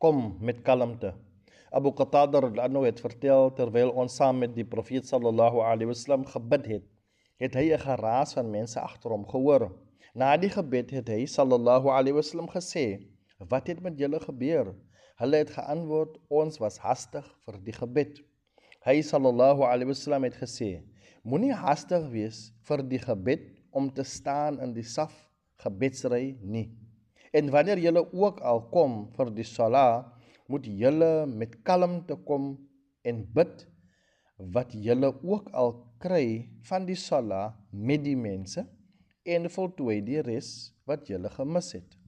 kom met kalmte. Abu Qatada radhiyallahu het vertel terwyl ons saam met die Profeet sallallahu alaihi wasallam gebid het, het hy 'n geraas van mense agter hom gehoor. Na die gebed het hy sallallahu alaihi wasallam gesê: "Wat het met julle gebeur?" Hulle het geantwoord: "Ons was hastig vir die gebed." Hy sallallahu alaihi wasallam het gesê: "Moenie hastig wees vir die gebed om te staan in die saf gebedsry nie." En wanneer julle ook al kom vir die salat, moet julle met kalmte kom en bid wat julle ook al kry van die sala met die mense en voltooi die res wat julle gemis het